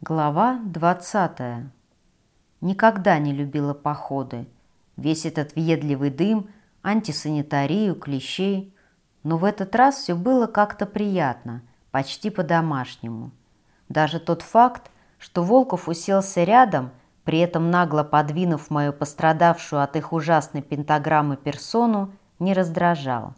Глава 20. Никогда не любила походы. Весь этот въедливый дым, антисанитарию, клещей. Но в этот раз все было как-то приятно, почти по-домашнему. Даже тот факт, что Волков уселся рядом, при этом нагло подвинув мою пострадавшую от их ужасной пентаграммы персону, не раздражал.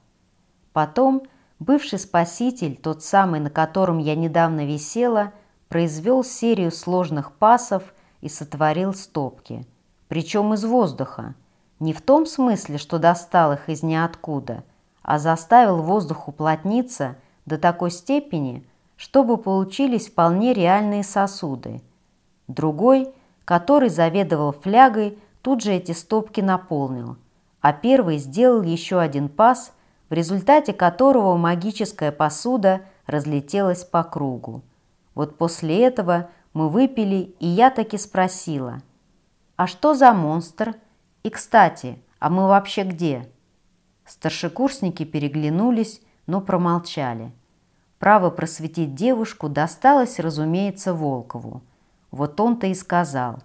Потом бывший спаситель, тот самый, на котором я недавно висела, произвел серию сложных пасов и сотворил стопки. Причем из воздуха. Не в том смысле, что достал их из ниоткуда, а заставил воздух уплотниться до такой степени, чтобы получились вполне реальные сосуды. Другой, который заведовал флягой, тут же эти стопки наполнил, а первый сделал еще один пас, в результате которого магическая посуда разлетелась по кругу. Вот после этого мы выпили, и я таки спросила, «А что за монстр? И, кстати, а мы вообще где?» Старшекурсники переглянулись, но промолчали. Право просветить девушку досталось, разумеется, Волкову. Вот он-то и сказал.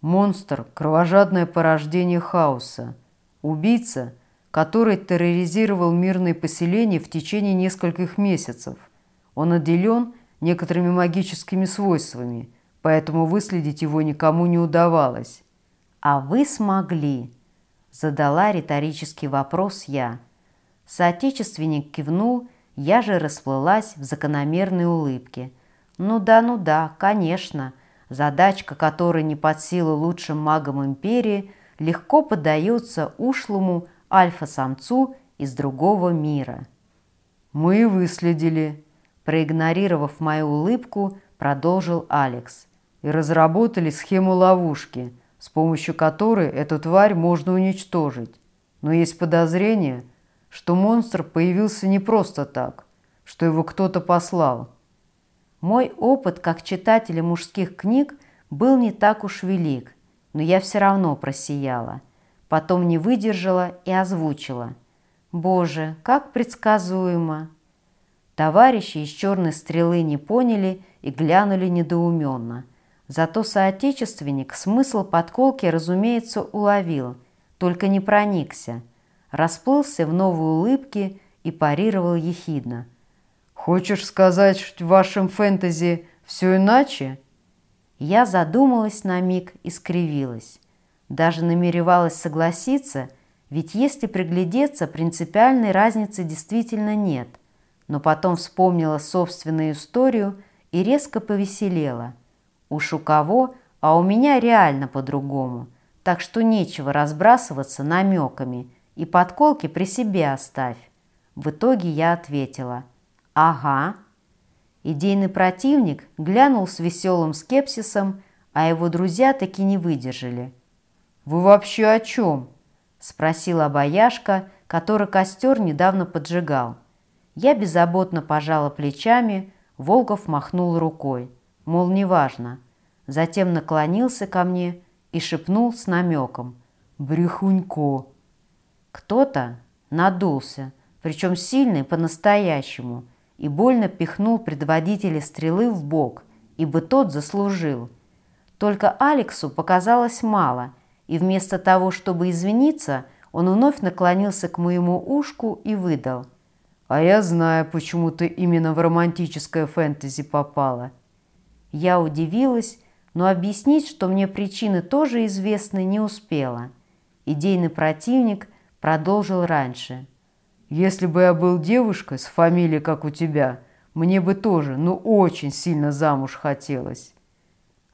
«Монстр – кровожадное порождение хаоса. Убийца, который терроризировал мирные поселения в течение нескольких месяцев. Он отделен – некоторыми магическими свойствами, поэтому выследить его никому не удавалось. «А вы смогли?» – задала риторический вопрос я. Соотечественник кивнул, я же расплылась в закономерной улыбке. «Ну да, ну да, конечно. Задачка, которая не под силу лучшим магам империи, легко поддается ушлому альфа-самцу из другого мира». «Мы выследили», Проигнорировав мою улыбку, продолжил Алекс. И разработали схему ловушки, с помощью которой эту тварь можно уничтожить. Но есть подозрение, что монстр появился не просто так, что его кто-то послал. Мой опыт как читателя мужских книг был не так уж велик, но я все равно просияла. Потом не выдержала и озвучила. «Боже, как предсказуемо!» Товарищи из черной стрелы не поняли и глянули недоуменно. Зато соотечественник смысл подколки, разумеется, уловил, только не проникся. Расплылся в новой улыбке и парировал ехидно. «Хочешь сказать, что в вашем фэнтези все иначе?» Я задумалась на миг и скривилась. Даже намеревалась согласиться, ведь если приглядеться, принципиальной разницы действительно нет – но потом вспомнила собственную историю и резко повеселела. Уж у кого, а у меня реально по-другому, так что нечего разбрасываться намеками и подколки при себе оставь. В итоге я ответила «Ага». Идейный противник глянул с веселым скепсисом, а его друзья таки не выдержали. «Вы вообще о чем?» – спросила бояшка, который костер недавно поджигал. Я беззаботно пожала плечами, Волков махнул рукой, мол, неважно. Затем наклонился ко мне и шепнул с намеком «Брехунько». Кто-то надулся, причем сильный по-настоящему, и больно пихнул предводителя стрелы в бок, ибо тот заслужил. Только Алексу показалось мало, и вместо того, чтобы извиниться, он вновь наклонился к моему ушку и выдал – а я знаю, почему ты именно в романтическое фэнтези попала. Я удивилась, но объяснить, что мне причины тоже известны, не успела. Идейный противник продолжил раньше. «Если бы я был девушкой с фамилией, как у тебя, мне бы тоже, ну очень сильно замуж хотелось».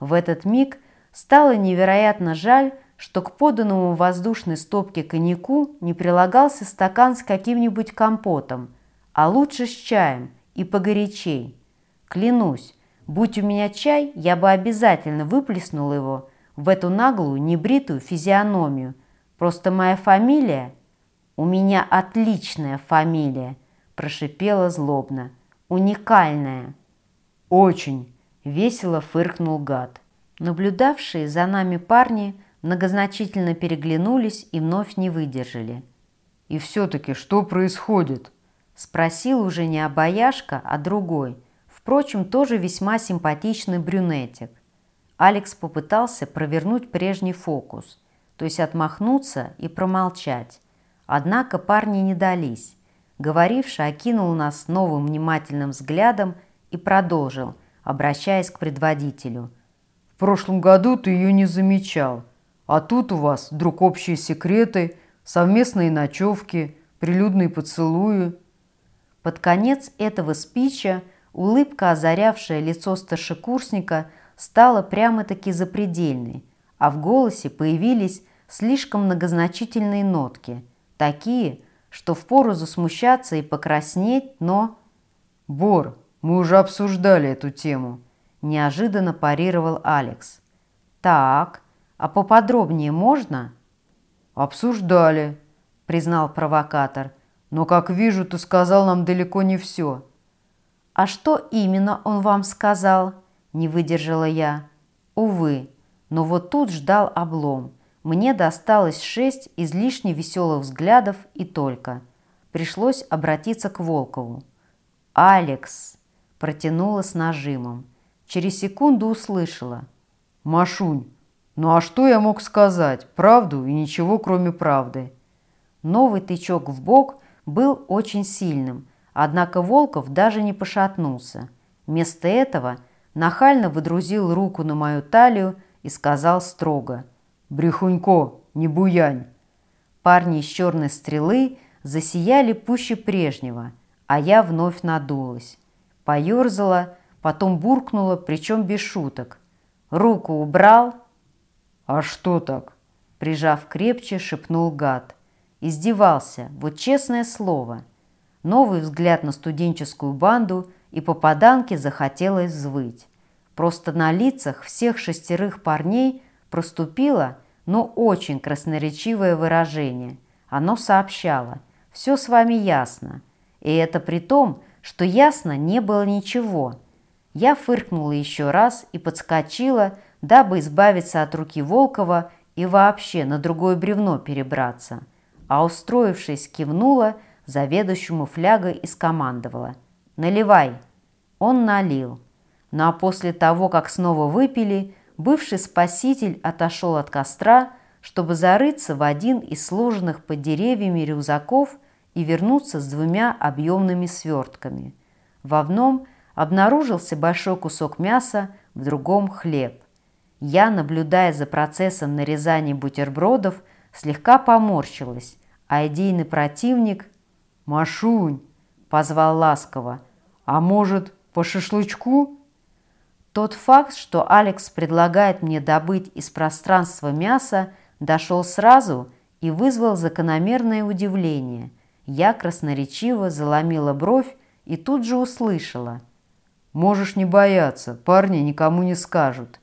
В этот миг стало невероятно жаль, что к поданному воздушной стопке коньяку не прилагался стакан с каким-нибудь компотом – а лучше с чаем и погорячей. Клянусь, будь у меня чай, я бы обязательно выплеснул его в эту наглую, небритую физиономию. Просто моя фамилия... У меня отличная фамилия, прошипела злобно. Уникальная. Очень, весело фыркнул гад. Наблюдавшие за нами парни многозначительно переглянулись и вновь не выдержали. «И все-таки что происходит?» Спросил уже не Обаяшка, а другой, Впрочем, тоже весьма симпатичный брюнетик. Алекс попытался провернуть прежний фокус, то есть отмахнуться и промолчать. Однако парни не дались. Говоривший окинул нас новым внимательным взглядом и продолжил, обращаясь к предводителю. «В прошлом году ты ее не замечал, а тут у вас вдруг общие секреты, совместные ночевки, прилюдные поцелуи». Под конец этого спича улыбка, озарявшая лицо старшекурсника, стала прямо-таки запредельной, а в голосе появились слишком многозначительные нотки, такие, что впору засмущаться и покраснеть, но... «Бор, мы уже обсуждали эту тему», – неожиданно парировал Алекс. «Так, а поподробнее можно?» «Обсуждали», – признал провокатор. «Но, как вижу, ты сказал нам далеко не все». «А что именно он вам сказал?» – не выдержала я. «Увы, но вот тут ждал облом. Мне досталось шесть излишне веселых взглядов и только. Пришлось обратиться к Волкову. «Алекс!» – протянула с нажимом. Через секунду услышала. «Машунь, ну а что я мог сказать? Правду и ничего, кроме правды». Новый тычок в бок был очень сильным, однако Волков даже не пошатнулся. Вместо этого нахально выдрузил руку на мою талию и сказал строго «Брехунько, не буянь!» Парни из черной стрелы засияли пуще прежнего, а я вновь надулась. Поерзала, потом буркнула, причем без шуток. «Руку убрал?» «А что так?» Прижав крепче, шепнул гад. Издевался, вот честное слово. Новый взгляд на студенческую банду, и попаданке захотелось взвыть. Просто на лицах всех шестерых парней проступило, но очень красноречивое выражение. Оно сообщало «все с вами ясно». И это при том, что ясно не было ничего. Я фыркнула еще раз и подскочила, дабы избавиться от руки Волкова и вообще на другое бревно перебраться. А устроившись, кивнула заведующему флягой и скомандовала «Наливай!» Он налил. Ну а после того, как снова выпили, бывший спаситель отошел от костра, чтобы зарыться в один из сложенных под деревьями рюкзаков и вернуться с двумя объемными свертками. В одном обнаружился большой кусок мяса, в другом – хлеб. Я, наблюдая за процессом нарезания бутербродов, слегка поморщилась, а идейный противник «Машунь!» – позвал ласково. «А может, по шашлычку?» Тот факт, что Алекс предлагает мне добыть из пространства мясо, дошел сразу и вызвал закономерное удивление. Я красноречиво заломила бровь и тут же услышала. «Можешь не бояться, парни никому не скажут».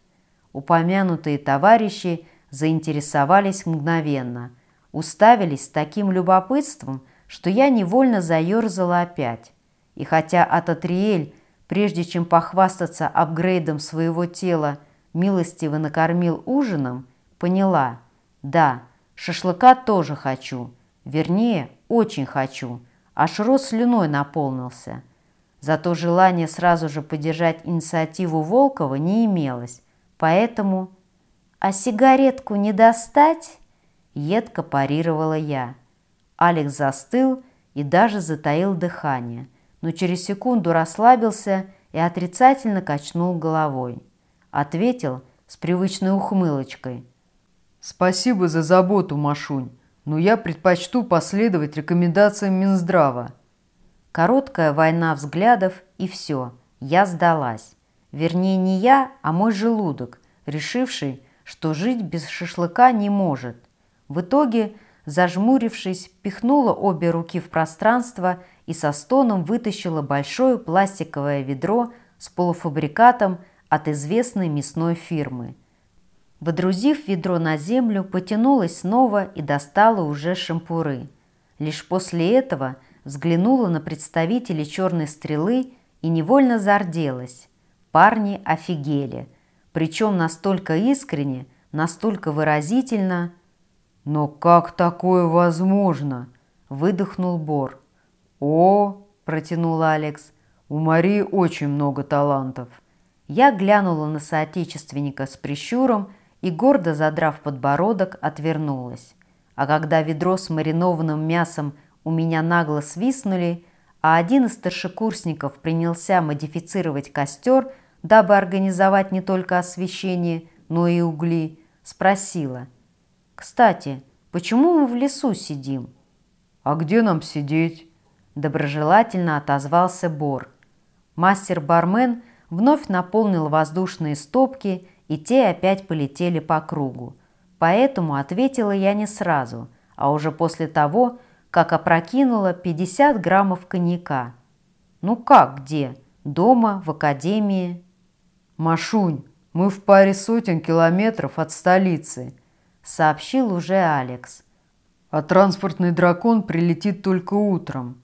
Упомянутые товарищи заинтересовались мгновенно, уставились с таким любопытством, что я невольно заерзала опять. И хотя Ататриэль прежде чем похвастаться апгрейдом своего тела, милостиво накормил ужином, поняла, да, шашлыка тоже хочу, вернее, очень хочу, аж рот слюной наполнился. Зато желание сразу же поддержать инициативу Волкова не имелось, поэтому... «А сигаретку не достать?» — едко парировала я. Алекс застыл и даже затаил дыхание — но через секунду расслабился и отрицательно качнул головой. Ответил с привычной ухмылочкой. «Спасибо за заботу, Машунь, но я предпочту последовать рекомендациям Минздрава». Короткая война взглядов и все, я сдалась. Вернее, не я, а мой желудок, решивший, что жить без шашлыка не может. В итоге, зажмурившись, пихнула обе руки в пространство и со стоном вытащила большое пластиковое ведро с полуфабрикатом от известной мясной фирмы. Водрузив ведро на землю, потянулась снова и достала уже шампуры. Лишь после этого взглянула на представителей черной стрелы и невольно зарделась. Парни офигели, причем настолько искренне, настолько выразительно. «Но как такое возможно?» – выдохнул Бор. «О!» – протянул Алекс. У Марии очень много талантов. Я глянула на соотечественника с прищуром и, гордо задрав подбородок, отвернулась. А когда ведро с маринованным мясом у меня нагло свистнули, а один из старшекурсников принялся модифицировать костер, дабы организовать не только освещение, но и угли, спросила. «Кстати, почему мы в лесу сидим?» «А где нам сидеть?» Доброжелательно отозвался Бор. Мастер-бармен вновь наполнил воздушные стопки, и те опять полетели по кругу. Поэтому ответила я не сразу, а уже после того, как опрокинула 50 граммов коньяка. «Ну как где? Дома? В академии?» «Машунь, мы в паре сотен километров от столицы», — сообщил уже Алекс. «А транспортный дракон прилетит только утром».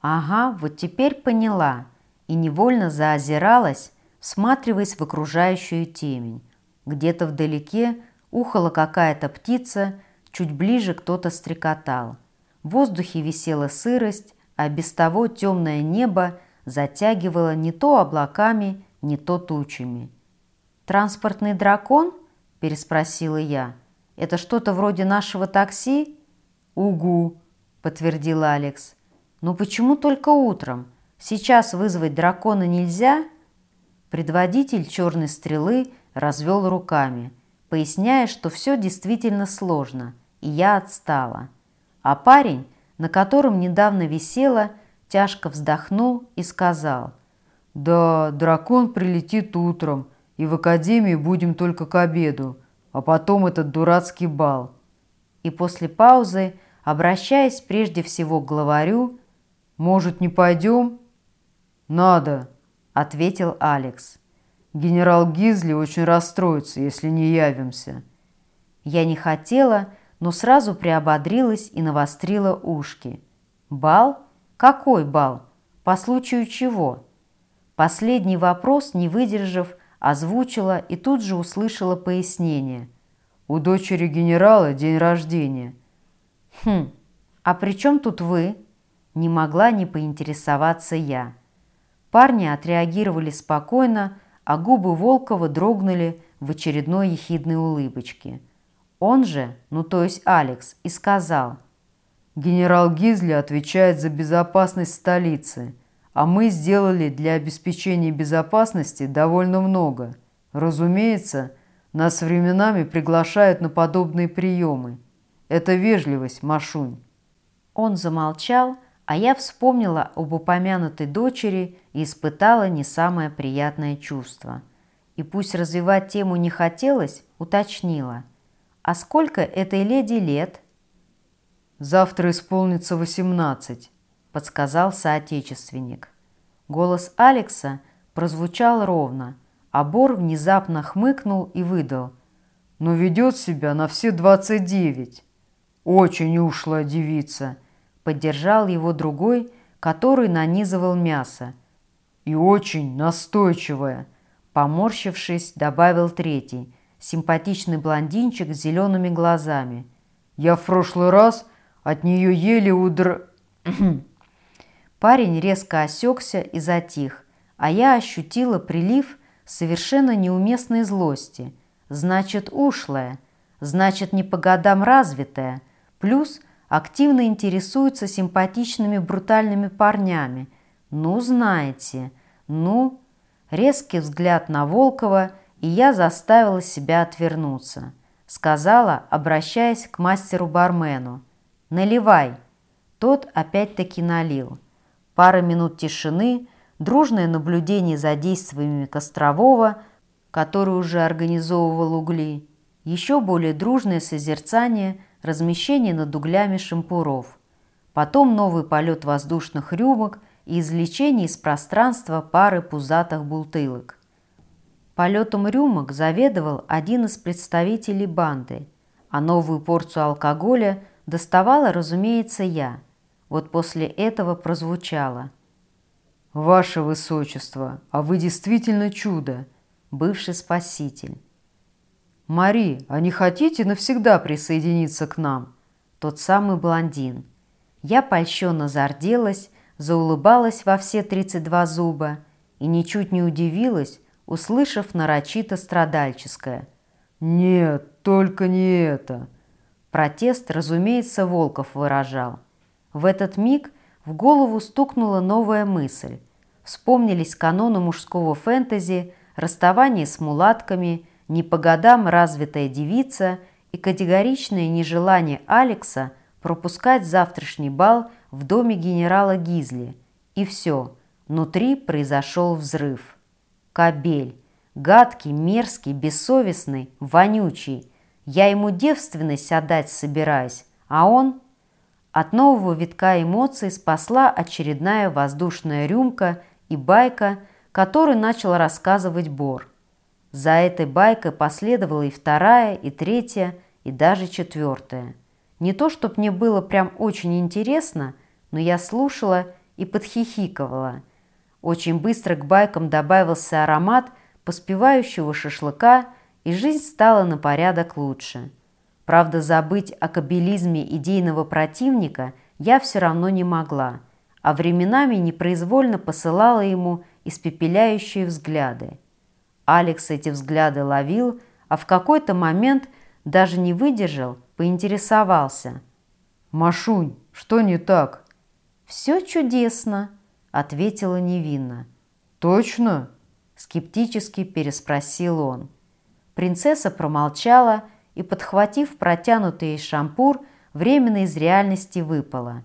«Ага, вот теперь поняла» и невольно заозиралась, всматриваясь в окружающую темень. Где-то вдалеке ухала какая-то птица, чуть ближе кто-то стрекотал. В воздухе висела сырость, а без того темное небо затягивало не то облаками, не то тучами. «Транспортный дракон?» – переспросила я. «Это что-то вроде нашего такси?» «Угу», – подтвердил Алекс. «Ну почему только утром? Сейчас вызвать дракона нельзя?» Предводитель черной стрелы развел руками, поясняя, что все действительно сложно, и я отстала. А парень, на котором недавно висела, тяжко вздохнул и сказал, «Да, дракон прилетит утром, и в академии будем только к обеду, а потом этот дурацкий бал». И после паузы, обращаясь прежде всего к главарю, «Может, не пойдем?» «Надо», — ответил Алекс. «Генерал Гизли очень расстроится, если не явимся». Я не хотела, но сразу приободрилась и навострила ушки. «Бал? Какой бал? По случаю чего?» Последний вопрос, не выдержав, озвучила и тут же услышала пояснение. «У дочери генерала день рождения». «Хм, а при чем тут вы?» Не могла не поинтересоваться я. Парни отреагировали спокойно, а губы Волкова дрогнули в очередной ехидной улыбочке. Он же, ну то есть Алекс, и сказал. «Генерал Гизли отвечает за безопасность столицы, а мы сделали для обеспечения безопасности довольно много. Разумеется, нас временами приглашают на подобные приемы. Это вежливость, Машунь». Он замолчал, а я вспомнила об упомянутой дочери и испытала не самое приятное чувство. И пусть развивать тему не хотелось, уточнила. «А сколько этой леди лет?» «Завтра исполнится восемнадцать», – подсказал соотечественник. Голос Алекса прозвучал ровно, а Бор внезапно хмыкнул и выдал. «Но ведет себя на все двадцать девять. Очень ушлая девица» Поддержал его другой, который нанизывал мясо. «И очень настойчивая», – поморщившись, добавил третий, симпатичный блондинчик с зелеными глазами. «Я в прошлый раз от нее еле удр...» Парень резко осекся и затих, а я ощутила прилив совершенно неуместной злости. Значит, ушлая, значит, не по годам развитая, плюс активно интересуется симпатичными брутальными парнями. Ну, знаете, ну... Резкий взгляд на Волкова, и я заставила себя отвернуться. Сказала, обращаясь к мастеру-бармену. «Наливай!» Тот опять-таки налил. Пара минут тишины, дружное наблюдение за действиями Кострового, который уже организовывал угли, еще более дружное созерцание – размещение над углями шампуров, потом новый полет воздушных рюмок и извлечение из пространства пары пузатых бултылок. Полетом рюмок заведовал один из представителей банды, а новую порцию алкоголя доставала, разумеется, я. Вот после этого прозвучало. «Ваше Высочество, а вы действительно чудо, бывший спаситель». «Мари, а не хотите навсегда присоединиться к нам?» Тот самый блондин. Я польщенно зарделась, заулыбалась во все 32 зуба и ничуть не удивилась, услышав нарочито страдальческое. «Нет, только не это!» Протест, разумеется, Волков выражал. В этот миг в голову стукнула новая мысль. Вспомнились каноны мужского фэнтези, расставание с мулатками, не по годам развитая девица и категоричное нежелание Алекса пропускать завтрашний бал в доме генерала Гизли. И все, внутри произошел взрыв. Кобель, гадкий, мерзкий, бессовестный, вонючий. Я ему девственность отдать собираюсь, а он... От нового витка эмоций спасла очередная воздушная рюмка и байка, которую начал рассказывать Бор. За этой байкой последовала и вторая, и третья, и даже четвертая. Не то, чтобы мне было прям очень интересно, но я слушала и подхихиковала. Очень быстро к байкам добавился аромат поспевающего шашлыка, и жизнь стала на порядок лучше. Правда, забыть о кабелизме идейного противника я все равно не могла, а временами непроизвольно посылала ему испепеляющие взгляды. Алекс эти взгляды ловил, а в какой-то момент даже не выдержал, поинтересовался. «Машунь, что не так?» «Все чудесно», — ответила невинно. «Точно?» — скептически переспросил он. Принцесса промолчала и, подхватив протянутый шампур, временно из реальности выпала.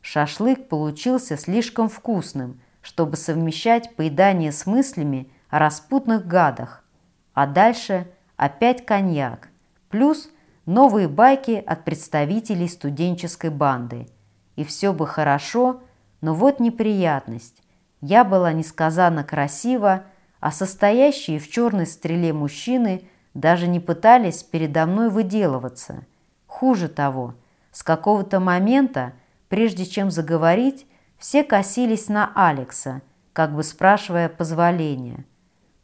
Шашлык получился слишком вкусным, чтобы совмещать поедание с мыслями о распутных гадах. А дальше опять коньяк, плюс новые байки от представителей студенческой банды. И все бы хорошо, но вот неприятность. Я была несказанно красива, а состоящие в черной стреле мужчины даже не пытались передо мной выделываться. Хуже того, с какого-то момента, прежде чем заговорить, все косились на Алекса, как бы спрашивая позволения.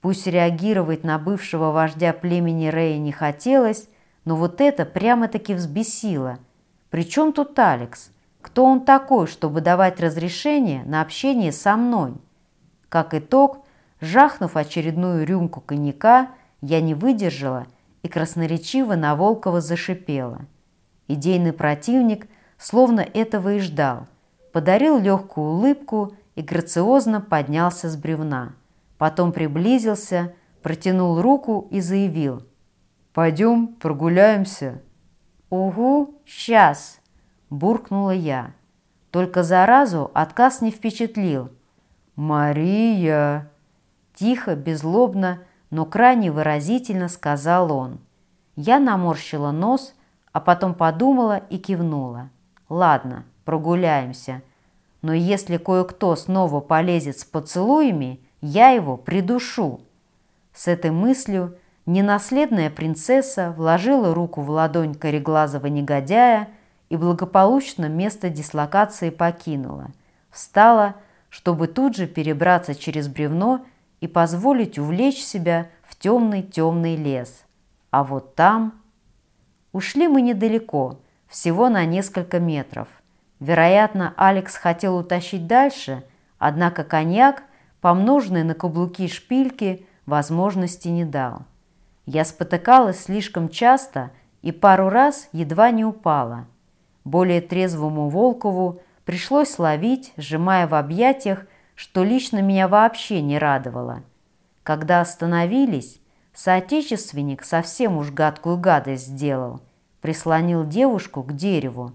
Пусть реагировать на бывшего вождя племени Рея не хотелось, но вот это прямо-таки взбесило. Причем тут Алекс? Кто он такой, чтобы давать разрешение на общение со мной? Как итог, жахнув очередную рюмку коньяка, я не выдержала и красноречиво на Волкова зашипела. Идейный противник словно этого и ждал. Подарил легкую улыбку и грациозно поднялся с бревна. Потом приблизился, протянул руку и заявил – Пойдем прогуляемся». «Угу, сейчас», – буркнула я. Только заразу отказ не впечатлил. «Мария!» Тихо, безлобно, но крайне выразительно сказал он. Я наморщила нос, а потом подумала и кивнула. «Ладно, прогуляемся. Но если кое-кто снова полезет с поцелуями, я его придушу». С этой мыслью Ненаследная принцесса вложила руку в ладонь кореглазого негодяя и благополучно место дислокации покинула. Встала, чтобы тут же перебраться через бревно и позволить увлечь себя в темный-темный лес. А вот там... Ушли мы недалеко, всего на несколько метров. Вероятно, Алекс хотел утащить дальше, однако коньяк, помноженный на каблуки шпильки, возможности не дал. Я спотыкалась слишком часто и пару раз едва не упала. Более трезвому Волкову пришлось ловить, сжимая в объятиях, что лично меня вообще не радовало. Когда остановились, соотечественник совсем уж гадкую гадость сделал, прислонил девушку к дереву.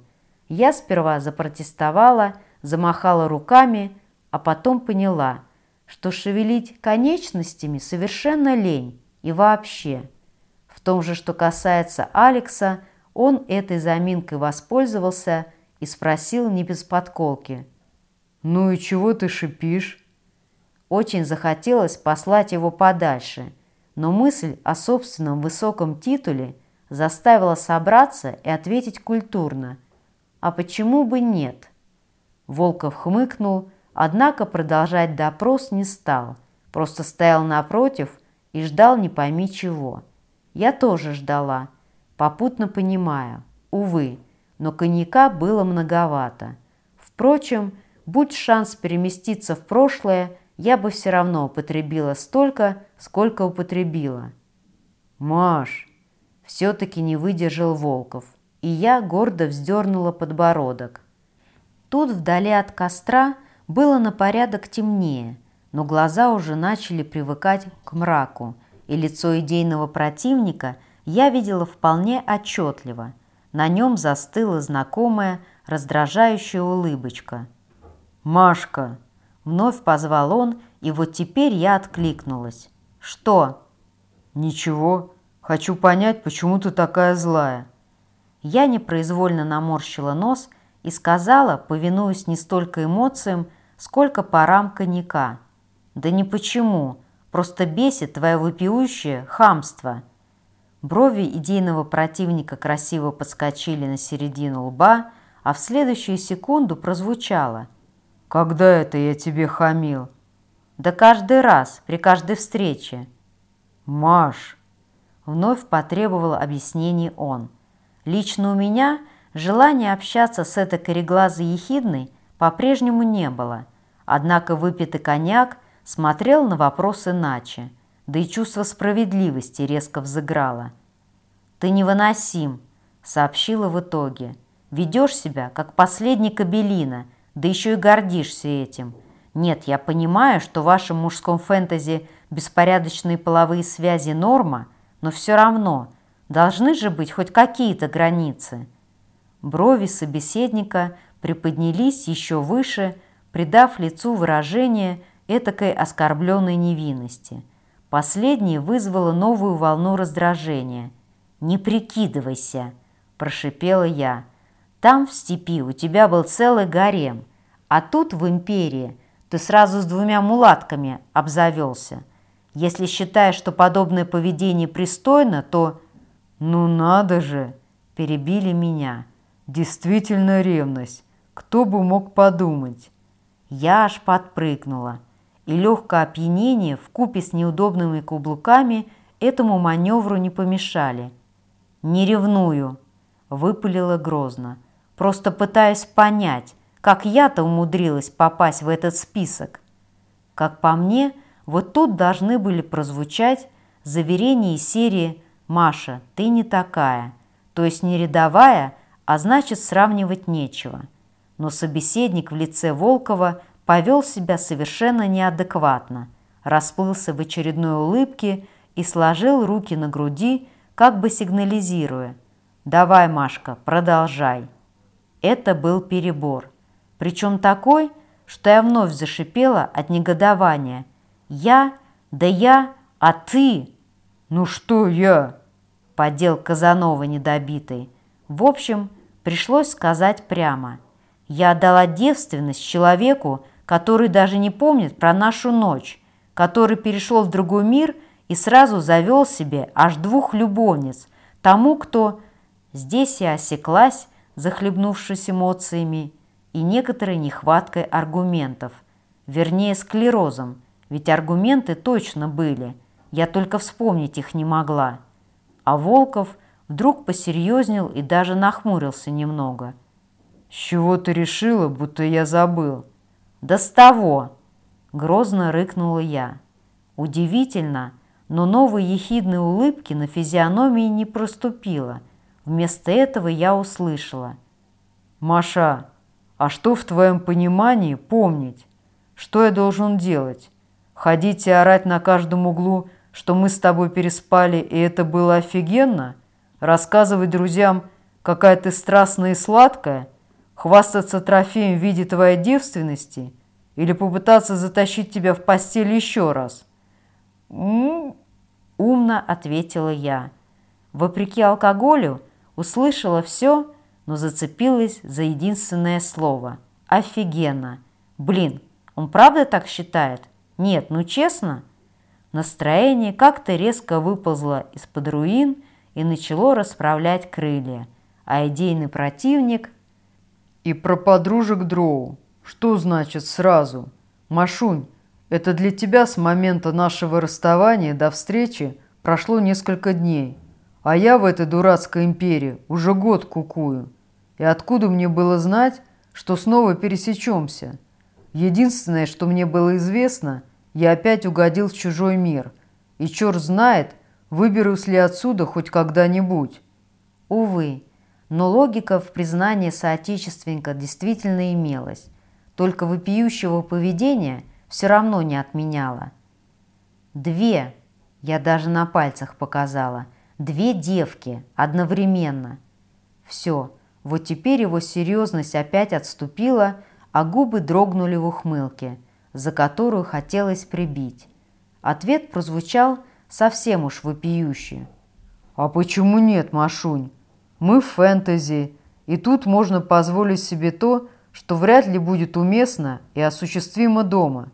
Я сперва запротестовала, замахала руками, а потом поняла, что шевелить конечностями совершенно лень, и вообще. В том же, что касается Алекса, он этой заминкой воспользовался и спросил не без подколки. «Ну и чего ты шипишь?» Очень захотелось послать его подальше, но мысль о собственном высоком титуле заставила собраться и ответить культурно. «А почему бы нет?» Волков хмыкнул, однако продолжать допрос не стал, просто стоял напротив и ждал не пойми чего. Я тоже ждала, попутно понимая, увы, но коньяка было многовато. Впрочем, будь шанс переместиться в прошлое, я бы все равно употребила столько, сколько употребила. «Маш!» Все-таки не выдержал Волков, и я гордо вздернула подбородок. Тут вдали от костра было на порядок темнее, но глаза уже начали привыкать к мраку, и лицо идейного противника я видела вполне отчетливо. На нем застыла знакомая раздражающая улыбочка. «Машка!» Вновь позвал он, и вот теперь я откликнулась. «Что?» «Ничего. Хочу понять, почему ты такая злая». Я непроизвольно наморщила нос и сказала, повинуясь не столько эмоциям, сколько парам коньяка. «Да не почему, просто бесит твое вопиющее хамство». Брови идейного противника красиво подскочили на середину лба, а в следующую секунду прозвучало. «Когда это я тебе хамил?» «Да каждый раз, при каждой встрече». «Маш!» Вновь потребовал объяснений он. Лично у меня желания общаться с этой кореглазой ехидной по-прежнему не было, однако выпитый коньяк смотрел на вопрос иначе, да и чувство справедливости резко взыграло. «Ты невыносим», — сообщила в итоге. «Ведешь себя, как последний кабелина, да еще и гордишься этим. Нет, я понимаю, что в вашем мужском фэнтези беспорядочные половые связи норма, но все равно должны же быть хоть какие-то границы». Брови собеседника приподнялись еще выше, придав лицу выражение этакой оскорбленной невинности. Последнее вызвало новую волну раздражения. «Не прикидывайся!» – прошипела я. «Там, в степи, у тебя был целый гарем, а тут, в империи, ты сразу с двумя мулатками обзавелся. Если считаешь, что подобное поведение пристойно, то...» «Ну надо же!» – перебили меня. «Действительно ревность. Кто бы мог подумать?» Я аж подпрыгнула, и легкое опьянение в купе с неудобными каблуками этому маневру не помешали. «Не ревную», – выпалила грозно. «Просто пытаюсь понять, как я-то умудрилась попасть в этот список». Как по мне, вот тут должны были прозвучать заверения из серии «Маша, ты не такая», то есть не рядовая, а значит сравнивать нечего – но собеседник в лице Волкова повел себя совершенно неадекватно, расплылся в очередной улыбке и сложил руки на груди, как бы сигнализируя. «Давай, Машка, продолжай». Это был перебор. Причем такой, что я вновь зашипела от негодования. «Я? Да я? А ты?» «Ну что я?» – поддел Казанова недобитый. В общем, пришлось сказать прямо – я отдала девственность человеку, который даже не помнит про нашу ночь, который перешел в другой мир и сразу завел себе аж двух любовниц, тому, кто... Здесь я осеклась, захлебнувшись эмоциями и некоторой нехваткой аргументов, вернее склерозом, ведь аргументы точно были, я только вспомнить их не могла. А Волков вдруг посерьезнел и даже нахмурился немного – «С чего ты решила, будто я забыл?» «Да с того!» – грозно рыкнула я. Удивительно, но новой ехидной улыбки на физиономии не проступило. Вместо этого я услышала. «Маша, а что в твоем понимании помнить? Что я должен делать? Ходить и орать на каждом углу, что мы с тобой переспали, и это было офигенно? Рассказывать друзьям, какая ты страстная и сладкая – Хвастаться трофеем в виде твоей девственности или попытаться затащить тебя в постель еще раз? Умно ответила я. Вопреки алкоголю услышала все, но зацепилась за единственное слово. Офигенно. Блин, он правда так считает? Нет, ну честно? Настроение как-то резко выползло из-под руин и начало расправлять крылья, а идейный противник и про подружек Дроу. Что значит сразу? Машунь, это для тебя с момента нашего расставания до встречи прошло несколько дней. А я в этой дурацкой империи уже год кукую. И откуда мне было знать, что снова пересечемся? Единственное, что мне было известно, я опять угодил в чужой мир. И черт знает, выберусь ли отсюда хоть когда-нибудь. Увы, но логика в признании соотечественника действительно имелась, только вопиющего поведения все равно не отменяла. Две, я даже на пальцах показала, две девки одновременно. Все, вот теперь его серьезность опять отступила, а губы дрогнули в ухмылке, за которую хотелось прибить. Ответ прозвучал совсем уж вопиюще. «А почему нет, Машунь? Мы в фэнтези, и тут можно позволить себе то, что вряд ли будет уместно и осуществимо дома».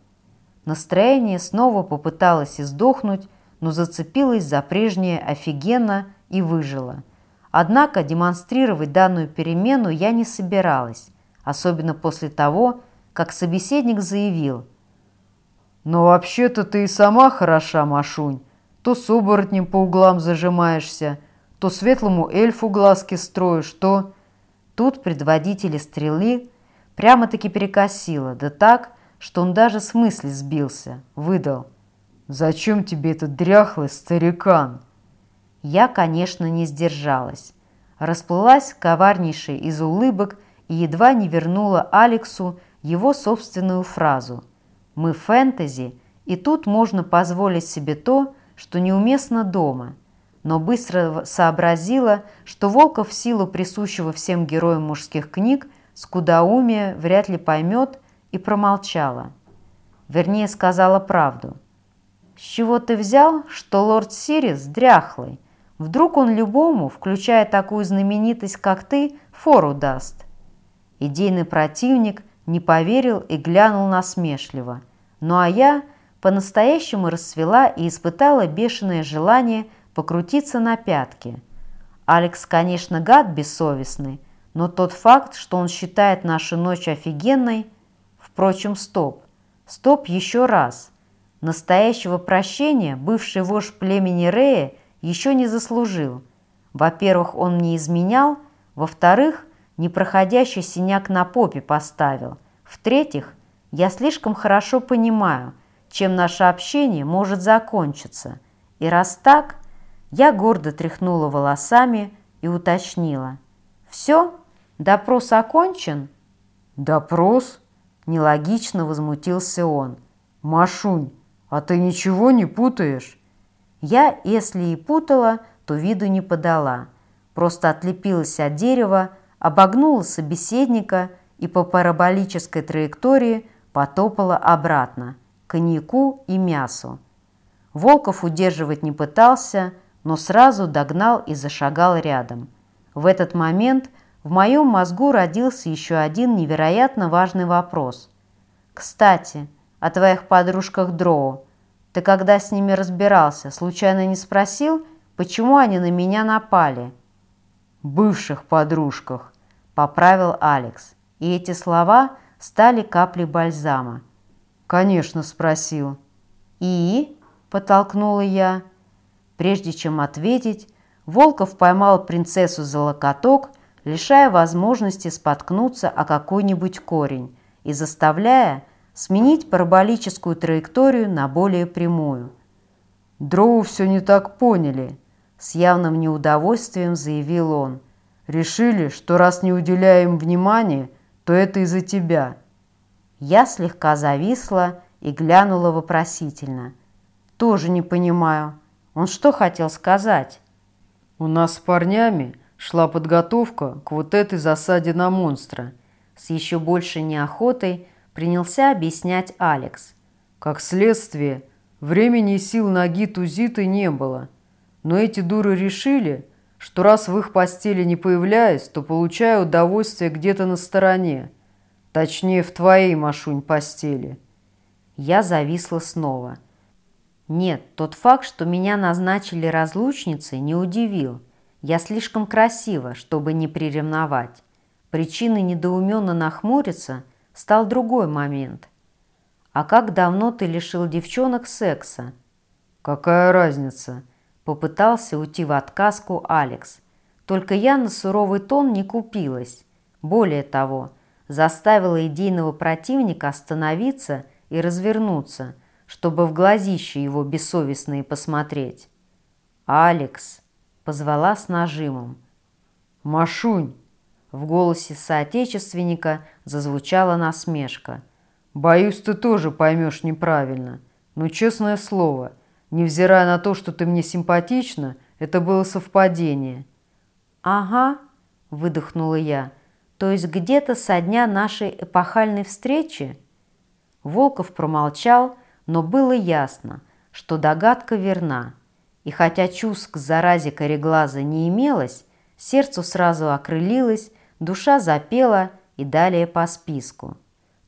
Настроение снова попыталось издохнуть, но зацепилось за прежнее офигенно и выжило. Однако демонстрировать данную перемену я не собиралась особенно после того, как собеседник заявил. «Но вообще-то ты и сама хороша, Машунь. То с оборотнем по углам зажимаешься, то светлому эльфу глазки строишь, то...» Тут предводителя стрелы прямо-таки перекосило, да так, что он даже с мысли сбился, выдал. «Зачем тебе этот дряхлый старикан?» Я, конечно, не сдержалась. Расплылась коварнейшей из улыбок и едва не вернула Алексу его собственную фразу «Мы фэнтези, и тут можно позволить себе то, что неуместно дома», но быстро сообразила, что Волков в силу присущего всем героям мужских книг скудоумия вряд ли поймет и промолчала. Вернее, сказала правду. «С чего ты взял, что лорд Сирис дряхлый? Вдруг он любому, включая такую знаменитость, как ты, фору даст?» Идейный противник не поверил и глянул насмешливо. Ну а я по-настоящему расцвела и испытала бешеное желание покрутиться на пятки. Алекс, конечно, гад бессовестный, но тот факт, что он считает нашу ночь офигенной... Впрочем, стоп. Стоп еще раз. Настоящего прощения бывший вождь племени Рея еще не заслужил. Во-первых, он мне изменял, во-вторых, непроходящий синяк на попе поставил. В-третьих, я слишком хорошо понимаю, чем наше общение может закончиться. И раз так, я гордо тряхнула волосами и уточнила. «Все? Допрос окончен?» «Допрос?» – нелогично возмутился он. «Машунь, а ты ничего не путаешь?» Я, если и путала, то виду не подала. Просто отлепилась от дерева, обогнула собеседника и по параболической траектории потопала обратно, к коньяку и мясу. Волков удерживать не пытался, но сразу догнал и зашагал рядом. В этот момент в моем мозгу родился еще один невероятно важный вопрос. «Кстати, о твоих подружках Дроу. Ты когда с ними разбирался, случайно не спросил, почему они на меня напали?» «Бывших подружках», – поправил Алекс. И эти слова стали каплей бальзама. «Конечно, спросил». «И?» – подтолкнула я. Прежде чем ответить, Волков поймал принцессу за локоток, лишая возможности споткнуться о какой-нибудь корень и заставляя сменить параболическую траекторию на более прямую. «Дроу все не так поняли», – с явным неудовольствием заявил он – Решили, что раз не уделяем внимания, то это из-за тебя». Я слегка зависла и глянула вопросительно. «Тоже не понимаю. Он что хотел сказать?» «У нас с парнями шла подготовка к вот этой засаде на монстра». С еще большей неохотой принялся объяснять Алекс. Как следствие, времени и сил ноги Тузиты не было. Но эти дуры решили, что раз в их постели не появляюсь, то получаю удовольствие где-то на стороне. Точнее, в твоей, Машунь, постели. Я зависла снова. Нет, тот факт, что меня назначили разлучницей, не удивил. Я слишком красива, чтобы не приревновать. Причиной недоуменно нахмуриться стал другой момент. «А как давно ты лишил девчонок секса?» «Какая разница?» Попытался уйти в отказку Алекс. Только я на суровый тон не купилась. Более того, заставило идейного противника остановиться и развернуться, чтобы в глазище его бессовестные посмотреть. «Алекс!» — позвала с нажимом. «Машунь!» — в голосе соотечественника зазвучала насмешка. «Боюсь, ты тоже поймешь неправильно. Но, честное слово, невзирая на то, что ты мне симпатична, это было совпадение». «Ага», — выдохнула я, — «то есть где-то со дня нашей эпохальной встречи?» Волков промолчал, но было ясно, что догадка верна. И хотя чувств к заразе кореглаза не имелось, сердцу сразу окрылилось, душа запела и далее по списку.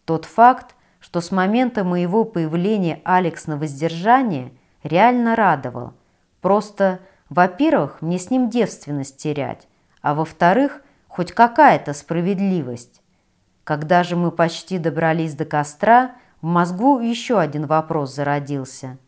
Тот факт, что с момента моего появления Алекс на воздержание реально радовал. Просто, во-первых, мне с ним девственность терять, а во-вторых, хоть какая-то справедливость. Когда же мы почти добрались до костра, в мозгу еще один вопрос зародился.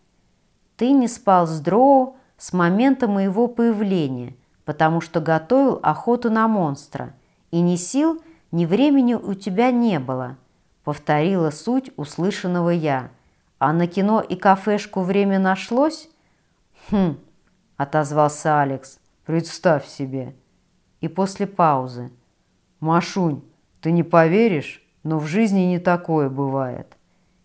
«Ты не спал с Дроу с момента моего появления, потому что готовил охоту на монстра, и ни сил, ни времени у тебя не было», повторила суть услышанного я. «А на кино и кафешку время нашлось?» «Хм», — отозвался Алекс, — «представь себе». И после паузы. «Машунь, ты не поверишь, но в жизни не такое бывает».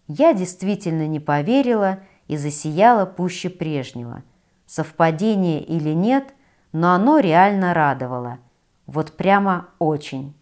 Я действительно не поверила и засияла пуще прежнего. Совпадение или нет, но оно реально радовало. Вот прямо очень.